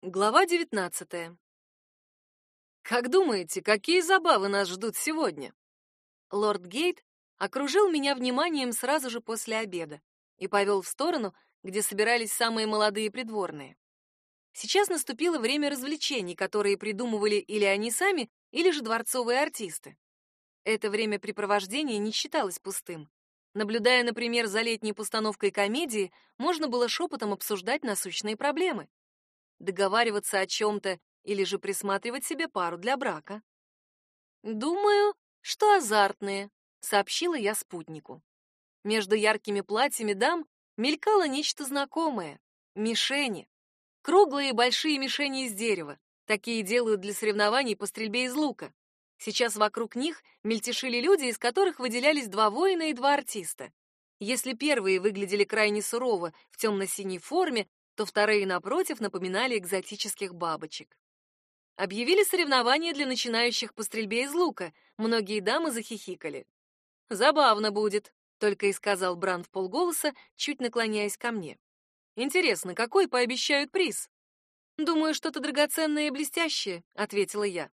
Глава 19. Как думаете, какие забавы нас ждут сегодня? Лорд Гейт окружил меня вниманием сразу же после обеда и повел в сторону, где собирались самые молодые придворные. Сейчас наступило время развлечений, которые придумывали или они сами, или же дворцовые артисты. Это времяпрепровождение не считалось пустым. Наблюдая, например, за летней постановкой комедии, можно было шепотом обсуждать насущные проблемы договариваться о чем-то или же присматривать себе пару для брака. «Думаю, что азартные», — сообщила я спутнику. Между яркими платьями дам мелькало нечто знакомое — мишени. Круглые большие мишени из дерева. Такие делают для соревнований по стрельбе из лука. Сейчас вокруг них мельтешили люди, из которых выделялись два воина и два артиста. Если первые выглядели крайне сурово в темно-синей форме, то вторые, напротив, напоминали экзотических бабочек. Объявили соревнования для начинающих по стрельбе из лука. Многие дамы захихикали. «Забавно будет», — только и сказал Бран в полголоса, чуть наклоняясь ко мне. «Интересно, какой пообещают приз?» «Думаю, что-то драгоценное и блестящее», — ответила я.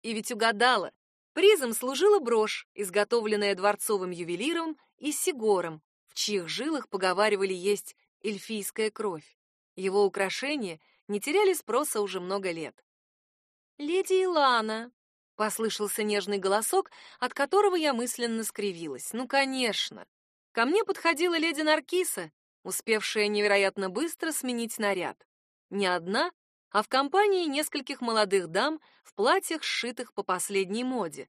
И ведь угадала. Призом служила брошь, изготовленная дворцовым ювелиром и сигором, в чьих жилах поговаривали есть эльфийская кровь. Его украшения не теряли спроса уже много лет. «Леди Илана», — послышался нежный голосок, от которого я мысленно скривилась. «Ну, конечно!» Ко мне подходила леди Наркиса, успевшая невероятно быстро сменить наряд. Не одна, а в компании нескольких молодых дам в платьях, сшитых по последней моде.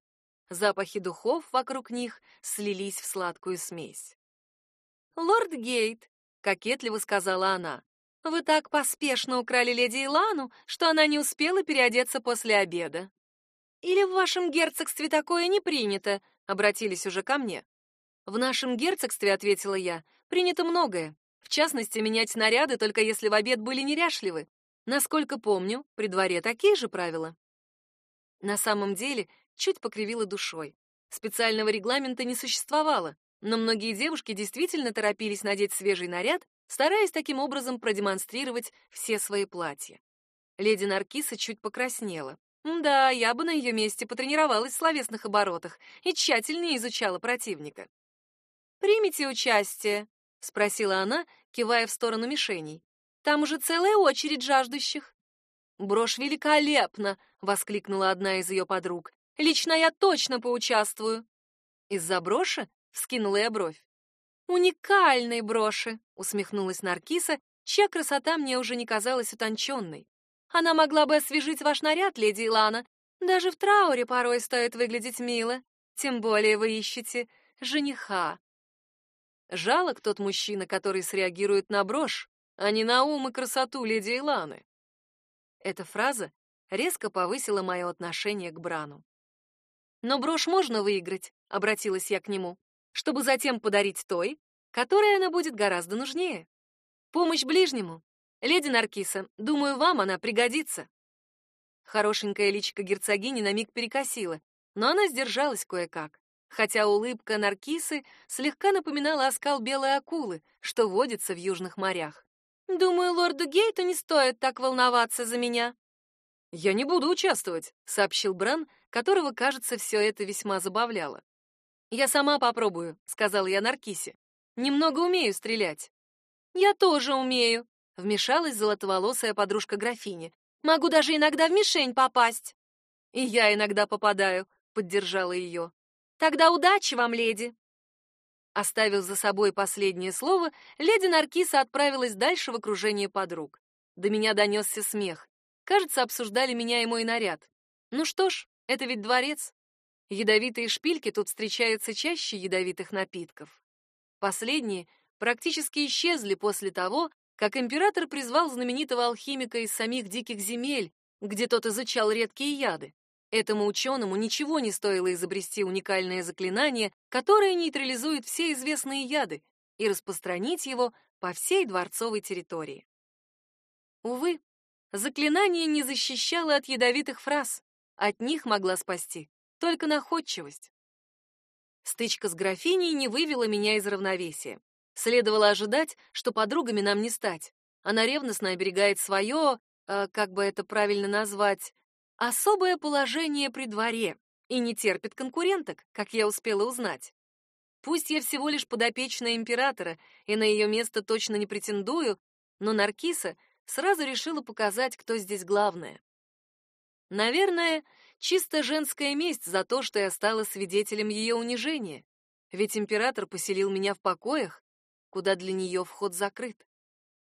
Запахи духов вокруг них слились в сладкую смесь. «Лорд Гейт», — кокетливо сказала она, вы так поспешно украли леди Илану, что она не успела переодеться после обеда. Или в вашем герцогстве такое не принято? Обратились уже ко мне. В нашем герцогстве, ответила я, принято многое. В частности, менять наряды только если в обед были неряшливы. Насколько помню, при дворе такие же правила. На самом деле, чуть покривила душой. Специального регламента не существовало, но многие девушки действительно торопились надеть свежий наряд стараясь таким образом продемонстрировать все свои платья. Леди Наркиса чуть покраснела. Да, я бы на ее месте потренировалась в словесных оборотах и тщательнее изучала противника. «Примите участие?» — спросила она, кивая в сторону мишеней. «Там уже целая очередь жаждущих». «Брошь великолепна!» — воскликнула одна из ее подруг. «Лично я точно поучаствую». «Из-за броши?» — вскинула я бровь. «Уникальной броши», — усмехнулась Наркиса, чья красота мне уже не казалась утонченной. «Она могла бы освежить ваш наряд, леди Илана. Даже в трауре порой стоит выглядеть мило. Тем более вы ищете жениха». Жалок тот мужчина, который среагирует на брошь, а не на ум и красоту леди Иланы. Эта фраза резко повысила мое отношение к Брану. «Но брошь можно выиграть», — обратилась я к нему чтобы затем подарить той, которой она будет гораздо нужнее. Помощь ближнему. Леди Наркиса, думаю, вам она пригодится. Хорошенькая личико герцогини на миг перекосила, но она сдержалась кое-как, хотя улыбка Наркисы слегка напоминала оскал белой акулы, что водится в южных морях. Думаю, лорду Гейту не стоит так волноваться за меня. Я не буду участвовать, сообщил Бран, которого, кажется, все это весьма забавляло. «Я сама попробую», — сказал я Наркисе. «Немного умею стрелять». «Я тоже умею», — вмешалась золотоволосая подружка графини. «Могу даже иногда в мишень попасть». «И я иногда попадаю», — поддержала ее. «Тогда удачи вам, леди». Оставив за собой последнее слово, леди Наркиса отправилась дальше в окружение подруг. До меня донесся смех. Кажется, обсуждали меня и мой наряд. Ну что ж, это ведь дворец. Ядовитые шпильки тут встречаются чаще ядовитых напитков. Последние практически исчезли после того, как император призвал знаменитого алхимика из самих диких земель, где тот изучал редкие яды. Этому ученому ничего не стоило изобрести уникальное заклинание, которое нейтрализует все известные яды, и распространить его по всей дворцовой территории. Увы, заклинание не защищало от ядовитых фраз, от них могла спасти только находчивость. Стычка с графиней не вывела меня из равновесия. Следовало ожидать, что подругами нам не стать. Она ревностно оберегает свое, э, как бы это правильно назвать, особое положение при дворе и не терпит конкуренток, как я успела узнать. Пусть я всего лишь подопечная императора и на ее место точно не претендую, но Наркиса сразу решила показать, кто здесь главное. Наверное, чисто женская месть за то, что я стала свидетелем ее унижения. Ведь император поселил меня в покоях, куда для нее вход закрыт.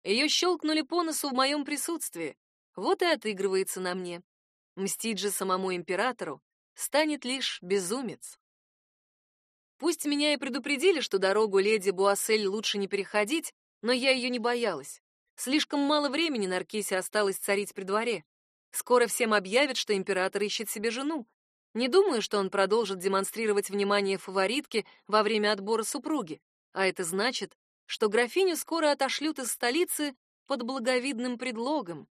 Ее щелкнули по носу в моем присутствии, вот и отыгрывается на мне. Мстить же самому императору станет лишь безумец. Пусть меня и предупредили, что дорогу леди Буассель лучше не переходить, но я ее не боялась. Слишком мало времени Наркисе осталось царить при дворе. Скоро всем объявят, что император ищет себе жену. Не думаю, что он продолжит демонстрировать внимание фаворитке во время отбора супруги, а это значит, что графиню скоро отошлют из столицы под благовидным предлогом.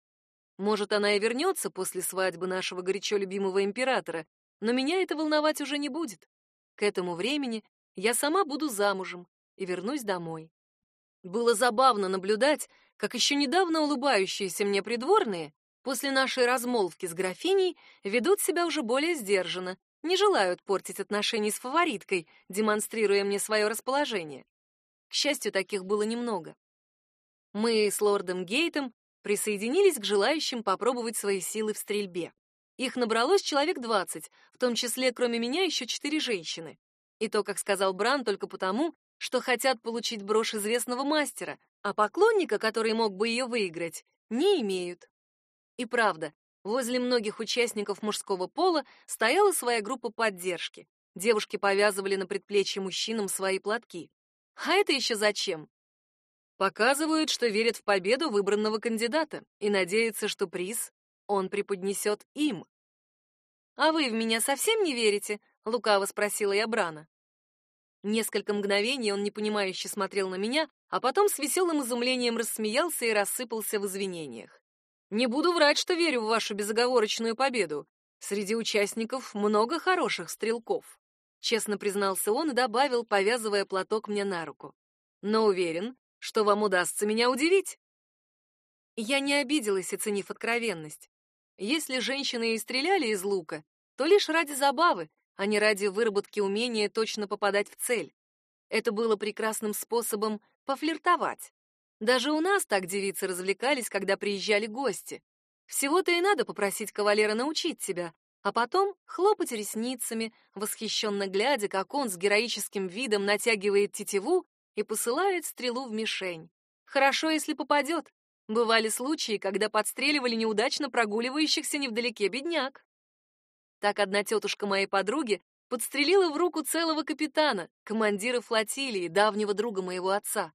Может, она и вернется после свадьбы нашего горячо любимого императора, но меня это волновать уже не будет. К этому времени я сама буду замужем и вернусь домой. Было забавно наблюдать, как еще недавно улыбающиеся мне придворные после нашей размолвки с графиней ведут себя уже более сдержанно, не желают портить отношения с фавориткой, демонстрируя мне свое расположение. К счастью, таких было немного. Мы с лордом Гейтом присоединились к желающим попробовать свои силы в стрельбе. Их набралось человек двадцать, в том числе, кроме меня, еще четыре женщины. И то, как сказал Бран, только потому, что хотят получить брошь известного мастера, а поклонника, который мог бы ее выиграть, не имеют. И правда, возле многих участников мужского пола стояла своя группа поддержки. Девушки повязывали на предплечье мужчинам свои платки. А это еще зачем? Показывают, что верят в победу выбранного кандидата и надеются, что приз он преподнесет им. «А вы в меня совсем не верите?» — лукаво спросила я Брана. Несколько мгновений он непонимающе смотрел на меня, а потом с веселым изумлением рассмеялся и рассыпался в извинениях. Не буду врать, что верю в вашу безоговорочную победу. Среди участников много хороших стрелков. Честно признался он и добавил, повязывая платок мне на руку. Но уверен, что вам удастся меня удивить. Я не обиделась, оценив откровенность. Если женщины и стреляли из лука, то лишь ради забавы, а не ради выработки умения точно попадать в цель. Это было прекрасным способом пофлиртовать. Даже у нас так девицы развлекались, когда приезжали гости. Всего-то и надо попросить кавалера научить тебя, а потом хлопать ресницами, восхищенно глядя, как он с героическим видом натягивает тетиву и посылает стрелу в мишень. Хорошо, если попадет. Бывали случаи, когда подстреливали неудачно прогуливающихся невдалеке бедняк. Так одна тетушка моей подруги подстрелила в руку целого капитана, командира флотилии, давнего друга моего отца.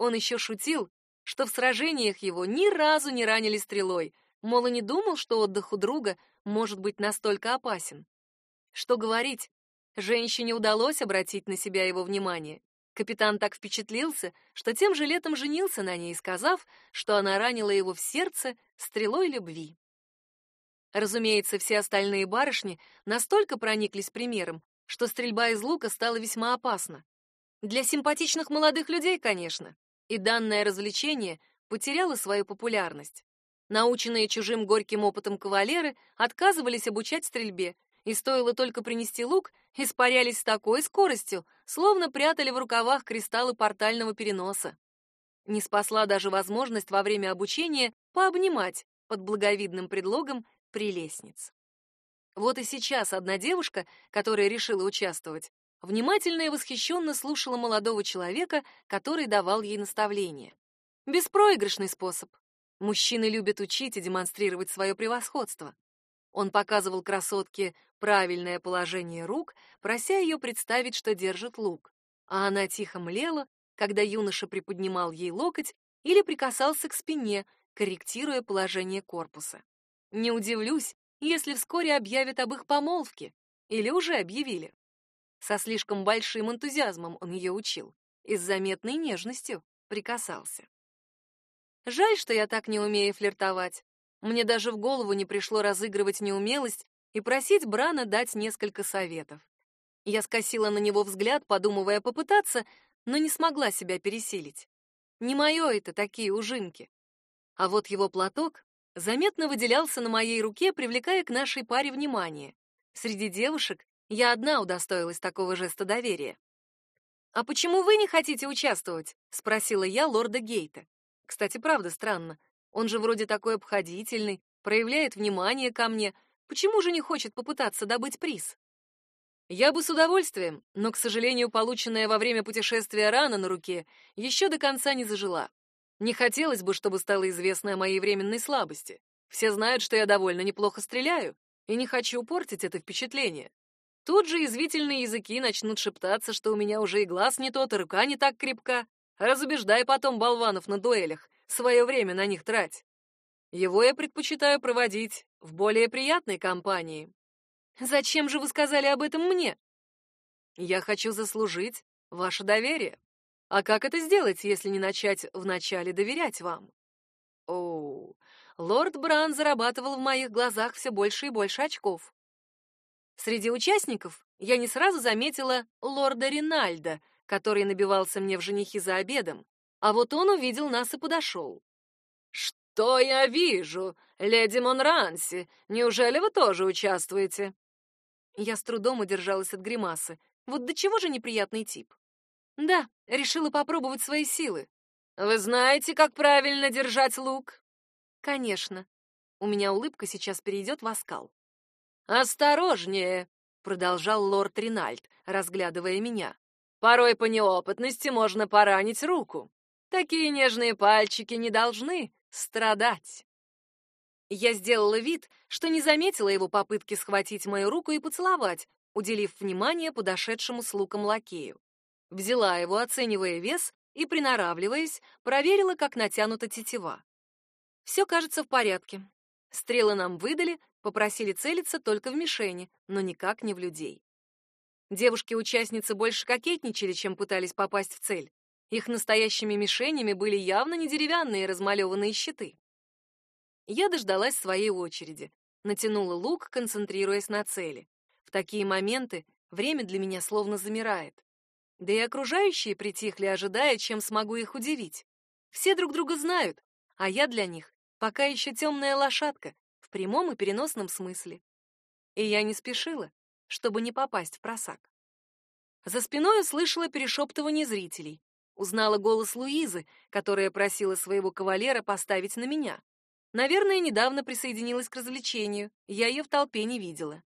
Он еще шутил, что в сражениях его ни разу не ранили стрелой, мол, и не думал, что отдых у друга может быть настолько опасен. Что говорить, женщине удалось обратить на себя его внимание. Капитан так впечатлился, что тем же летом женился на ней, сказав, что она ранила его в сердце стрелой любви. Разумеется, все остальные барышни настолько прониклись примером, что стрельба из лука стала весьма опасна. Для симпатичных молодых людей, конечно и данное развлечение потеряло свою популярность. Наученные чужим горьким опытом кавалеры отказывались обучать стрельбе, и стоило только принести лук, испарялись с такой скоростью, словно прятали в рукавах кристаллы портального переноса. Не спасла даже возможность во время обучения пообнимать под благовидным предлогом прелестниц. Вот и сейчас одна девушка, которая решила участвовать, внимательно и восхищенно слушала молодого человека, который давал ей наставления. Беспроигрышный способ. Мужчины любят учить и демонстрировать свое превосходство. Он показывал красотке правильное положение рук, прося ее представить, что держит лук, а она тихо млела, когда юноша приподнимал ей локоть или прикасался к спине, корректируя положение корпуса. Не удивлюсь, если вскоре объявят об их помолвке, или уже объявили. Со слишком большим энтузиазмом он ее учил и с заметной нежностью прикасался. Жаль, что я так не умею флиртовать. Мне даже в голову не пришло разыгрывать неумелость и просить Брана дать несколько советов. Я скосила на него взгляд, подумывая попытаться, но не смогла себя пересилить. Не мое это такие ужинки. А вот его платок заметно выделялся на моей руке, привлекая к нашей паре внимание. Среди девушек я одна удостоилась такого жеста доверия. «А почему вы не хотите участвовать?» — спросила я лорда Гейта. Кстати, правда странно. Он же вроде такой обходительный, проявляет внимание ко мне. Почему же не хочет попытаться добыть приз? Я бы с удовольствием, но, к сожалению, полученная во время путешествия рана на руке еще до конца не зажила. Не хотелось бы, чтобы стало известно о моей временной слабости. Все знают, что я довольно неплохо стреляю, и не хочу портить это впечатление. Тут же извительные языки начнут шептаться, что у меня уже и глаз не тот, и рука не так крепка. Разубеждай потом болванов на дуэлях, свое время на них трать. Его я предпочитаю проводить в более приятной компании. Зачем же вы сказали об этом мне? Я хочу заслужить ваше доверие. А как это сделать, если не начать вначале доверять вам? О, лорд Бран зарабатывал в моих глазах все больше и больше очков. Среди участников я не сразу заметила лорда Ринальда, который набивался мне в женихи за обедом, а вот он увидел нас и подошел. «Что я вижу? Леди Монранси, неужели вы тоже участвуете?» Я с трудом удержалась от гримасы. Вот до чего же неприятный тип. Да, решила попробовать свои силы. Вы знаете, как правильно держать лук? Конечно. У меня улыбка сейчас перейдет в оскал. Осторожнее, продолжал лорд Ринальд, разглядывая меня. Порой по неопытности можно поранить руку. Такие нежные пальчики не должны страдать. Я сделала вид, что не заметила его попытки схватить мою руку и поцеловать, уделив внимание подошедшему с луком лакею. Взяла его, оценивая вес, и, приноравливаясь, проверила, как натянута тетива. Все кажется в порядке. Стрелы нам выдали, попросили целиться только в мишени, но никак не в людей. Девушки-участницы больше кокетничали, чем пытались попасть в цель. Их настоящими мишенями были явно не деревянные размалеванные щиты. Я дождалась своей очереди, натянула лук, концентрируясь на цели. В такие моменты время для меня словно замирает. Да и окружающие притихли, ожидая, чем смогу их удивить. Все друг друга знают, а я для них пока еще темная лошадка, прямом и переносном смысле. И я не спешила, чтобы не попасть в просак. За спиной услышала перешептывание зрителей. Узнала голос Луизы, которая просила своего кавалера поставить на меня. Наверное, недавно присоединилась к развлечению. Я ее в толпе не видела.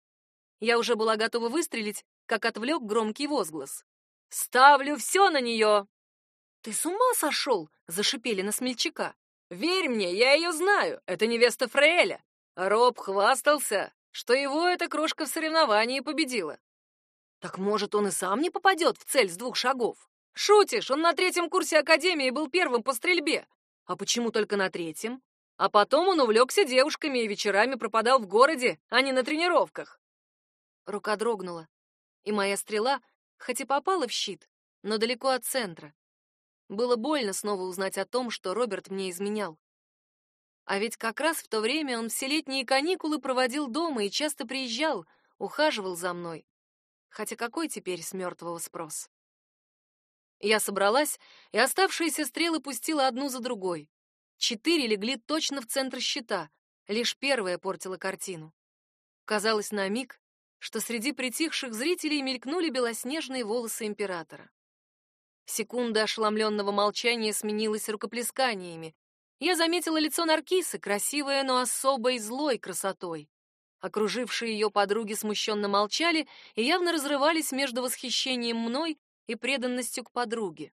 Я уже была готова выстрелить, как отвлек громкий возглас. «Ставлю все на нее!» «Ты с ума сошел?» — зашипели на смельчака. «Верь мне, я ее знаю. Это невеста Фреэля. Роб хвастался, что его эта крошка в соревновании победила. Так может, он и сам не попадет в цель с двух шагов? Шутишь, он на третьем курсе академии был первым по стрельбе. А почему только на третьем? А потом он увлекся девушками и вечерами пропадал в городе, а не на тренировках. Рука дрогнула, и моя стрела, хоть и попала в щит, но далеко от центра. Было больно снова узнать о том, что Роберт мне изменял. А ведь как раз в то время он все летние каникулы проводил дома и часто приезжал, ухаживал за мной. Хотя какой теперь с мертвого спрос? Я собралась, и оставшиеся стрелы пустила одну за другой. Четыре легли точно в центр щита, лишь первая портила картину. Казалось на миг, что среди притихших зрителей мелькнули белоснежные волосы императора. Секунда ошеломленного молчания сменилась рукоплесканиями. Я заметила лицо Наркисы, красивое, но особой злой красотой. Окружившие ее подруги смущенно молчали и явно разрывались между восхищением мной и преданностью к подруге.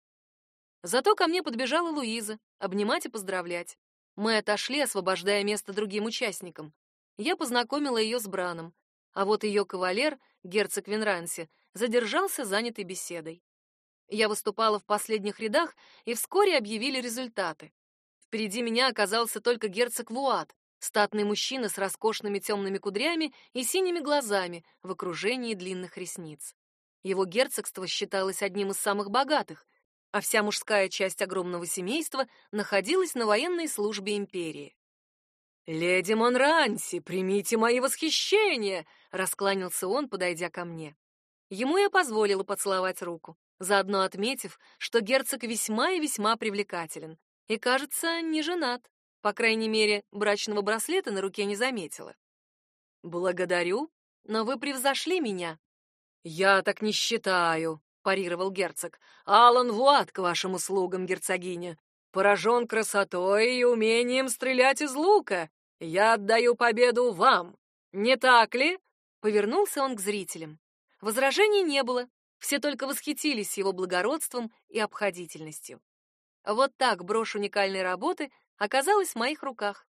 Зато ко мне подбежала Луиза, обнимать и поздравлять. Мы отошли, освобождая место другим участникам. Я познакомила ее с Браном, а вот ее кавалер, герцог Винранси, задержался занятой беседой. Я выступала в последних рядах, и вскоре объявили результаты. Впереди меня оказался только герцог Вуат, статный мужчина с роскошными темными кудрями и синими глазами в окружении длинных ресниц. Его герцогство считалось одним из самых богатых, а вся мужская часть огромного семейства находилась на военной службе империи. «Леди Монранси, примите мои восхищения!» — раскланялся он, подойдя ко мне. Ему я позволила поцеловать руку, заодно отметив, что герцог весьма и весьма привлекателен и, кажется, не женат. По крайней мере, брачного браслета на руке не заметила. Благодарю, но вы превзошли меня. Я так не считаю, парировал герцог. Алан Вуат к вашим услугам, герцогиня. Поражен красотой и умением стрелять из лука. Я отдаю победу вам. Не так ли? Повернулся он к зрителям. Возражений не было. Все только восхитились его благородством и обходительностью. Вот так брошь уникальной работы оказалась в моих руках.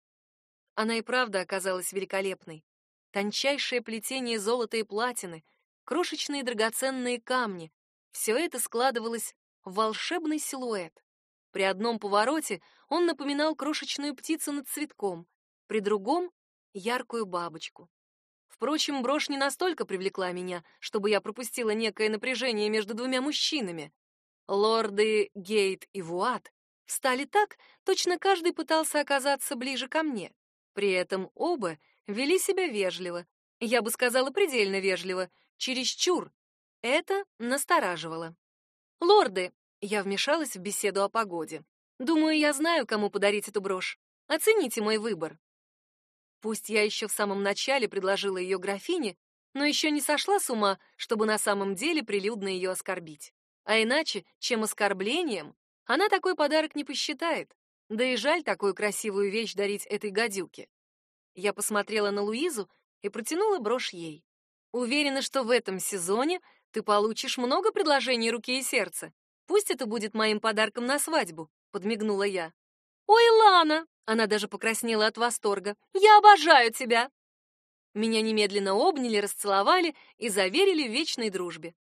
Она и правда оказалась великолепной. Тончайшее плетение золота и платины, крошечные драгоценные камни — все это складывалось в волшебный силуэт. При одном повороте он напоминал крошечную птицу над цветком, при другом — яркую бабочку. Впрочем, брошь не настолько привлекла меня, чтобы я пропустила некое напряжение между двумя мужчинами. Лорды Гейт и Вуат встали так, точно каждый пытался оказаться ближе ко мне. При этом оба вели себя вежливо. Я бы сказала предельно вежливо, чересчур. Это настораживало. «Лорды!» — я вмешалась в беседу о погоде. «Думаю, я знаю, кому подарить эту брошь. Оцените мой выбор». Пусть я еще в самом начале предложила ее графине, но еще не сошла с ума, чтобы на самом деле прилюдно ее оскорбить. А иначе, чем оскорблением, она такой подарок не посчитает. Да и жаль такую красивую вещь дарить этой гадюке. Я посмотрела на Луизу и протянула брошь ей. Уверена, что в этом сезоне ты получишь много предложений руки и сердца. Пусть это будет моим подарком на свадьбу, подмигнула я. Ой, Лана, она даже покраснела от восторга. «Я обожаю тебя!» Меня немедленно обняли, расцеловали и заверили в вечной дружбе.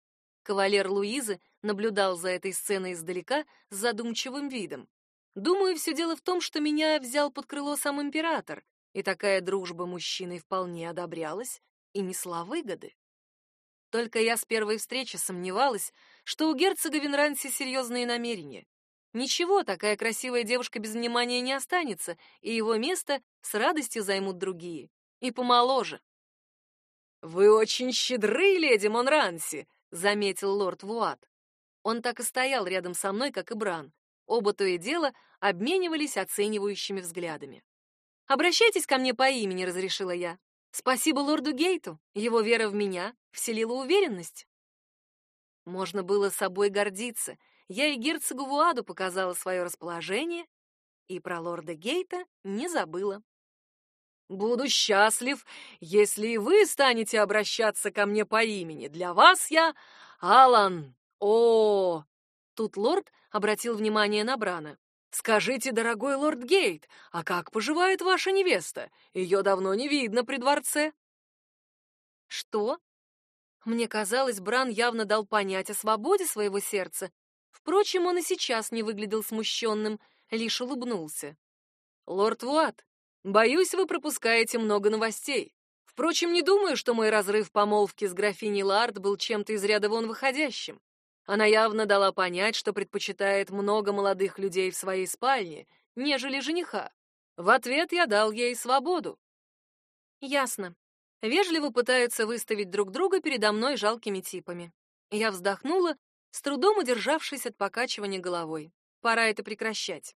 Кавалер Луизы наблюдал за этой сценой издалека с задумчивым видом. Думаю, все дело в том, что меня взял под крыло сам император, и такая дружба мужчиной вполне одобрялась и несла выгоды. Только я с первой встречи сомневалась, что у герцога Винранси серьезные намерения. Ничего, такая красивая девушка без внимания не останется, и его место с радостью займут другие. И помоложе. «Вы очень щедры, леди Монранси», — заметил лорд Вуат. Он так и стоял рядом со мной, как и Бран. Оба то и дело обменивались оценивающими взглядами. «Обращайтесь ко мне по имени», — разрешила я. «Спасибо лорду Гейту. Его вера в меня вселила уверенность». Можно было собой гордиться — я и герцогу Вуаду показала свое расположение, и про лорда Гейта не забыла. Буду счастлив, если и вы станете обращаться ко мне по имени. Для вас я Алан. О! Тут лорд обратил внимание на Брана. Скажите, дорогой лорд Гейт, а как поживает ваша невеста? Ее давно не видно при дворце. Что? Мне казалось, Бран явно дал понять о свободе своего сердца Впрочем, он и сейчас не выглядел смущенным, лишь улыбнулся. «Лорд Вуат, боюсь, вы пропускаете много новостей. Впрочем, не думаю, что мой разрыв помолвки с графиней Лард был чем-то из ряда вон выходящим. Она явно дала понять, что предпочитает много молодых людей в своей спальне, нежели жениха. В ответ я дал ей свободу. Ясно. Вежливо пытаются выставить друг друга передо мной жалкими типами. Я вздохнула с трудом удержавшись от покачивания головой. Пора это прекращать.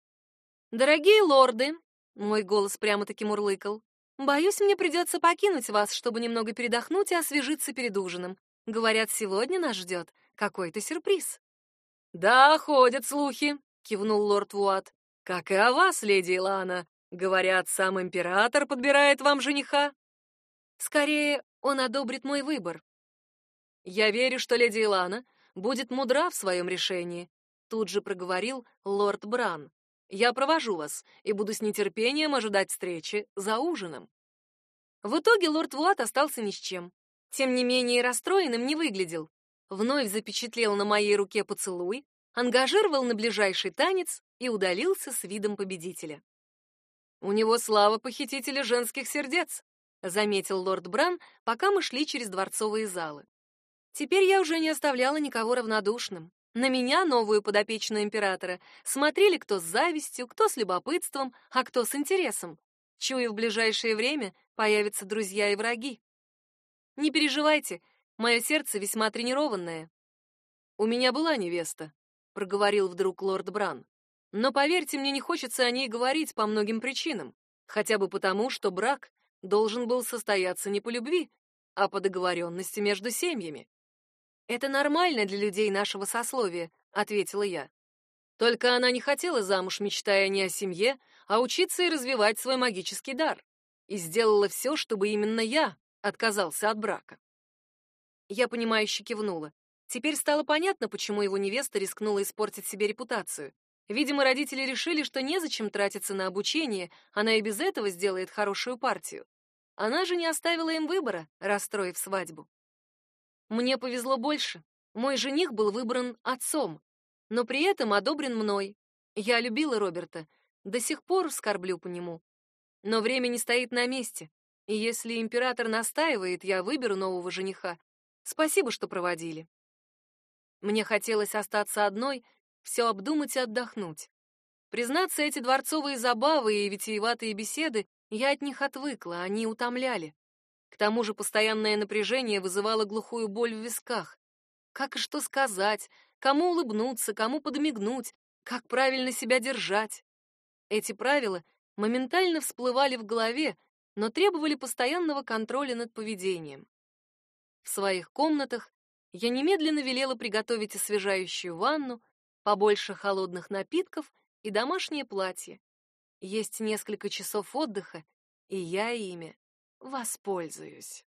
«Дорогие лорды!» — мой голос прямо-таки мурлыкал. «Боюсь, мне придется покинуть вас, чтобы немного передохнуть и освежиться перед ужином. Говорят, сегодня нас ждет какой-то сюрприз». «Да, ходят слухи», — кивнул лорд Вуат. «Как и о вас, леди Илана. Говорят, сам император подбирает вам жениха». «Скорее, он одобрит мой выбор». «Я верю, что леди Илана будет мудра в своем решении, тут же проговорил лорд Бран. Я провожу вас и буду с нетерпением ожидать встречи за ужином. В итоге лорд Вуат остался ни с чем. Тем не менее, расстроенным не выглядел. Вновь запечатлел на моей руке поцелуй, ангажировал на ближайший танец и удалился с видом победителя. У него слава похитителя женских сердец, заметил лорд Бран, пока мы шли через дворцовые залы. Теперь я уже не оставляла никого равнодушным. На меня, новую подопечную императора, смотрели кто с завистью, кто с любопытством, а кто с интересом. Чую, в ближайшее время появятся друзья и враги. Не переживайте, мое сердце весьма тренированное. У меня была невеста, проговорил вдруг лорд Бран. Но поверьте, мне не хочется о ней говорить по многим причинам, хотя бы потому, что брак должен был состояться не по любви, а по договоренности между семьями. Это нормально для людей нашего сословия, ответила я. Только она не хотела замуж, мечтая не о семье, а учиться и развивать свой магический дар. И сделала все, чтобы именно я отказался от брака. Я понимающе кивнула. Теперь стало понятно, почему его невеста рискнула испортить себе репутацию. Видимо, родители решили, что незачем тратиться на обучение, она и без этого сделает хорошую партию. Она же не оставила им выбора, расстроив свадьбу. Мне повезло больше. Мой жених был выбран отцом, но при этом одобрен мной. Я любила Роберта, до сих пор скорблю по нему. Но время не стоит на месте, и если император настаивает, я выберу нового жениха. Спасибо, что проводили. Мне хотелось остаться одной, все обдумать и отдохнуть. Признаться, эти дворцовые забавы и витиеватые беседы, я от них отвыкла, они утомляли. К тому же постоянное напряжение вызывало глухую боль в висках. Как и что сказать, кому улыбнуться, кому подмигнуть, как правильно себя держать. Эти правила моментально всплывали в голове, но требовали постоянного контроля над поведением. В своих комнатах я немедленно велела приготовить освежающую ванну, побольше холодных напитков и домашнее платье. Есть несколько часов отдыха, и я ими воспользуюсь.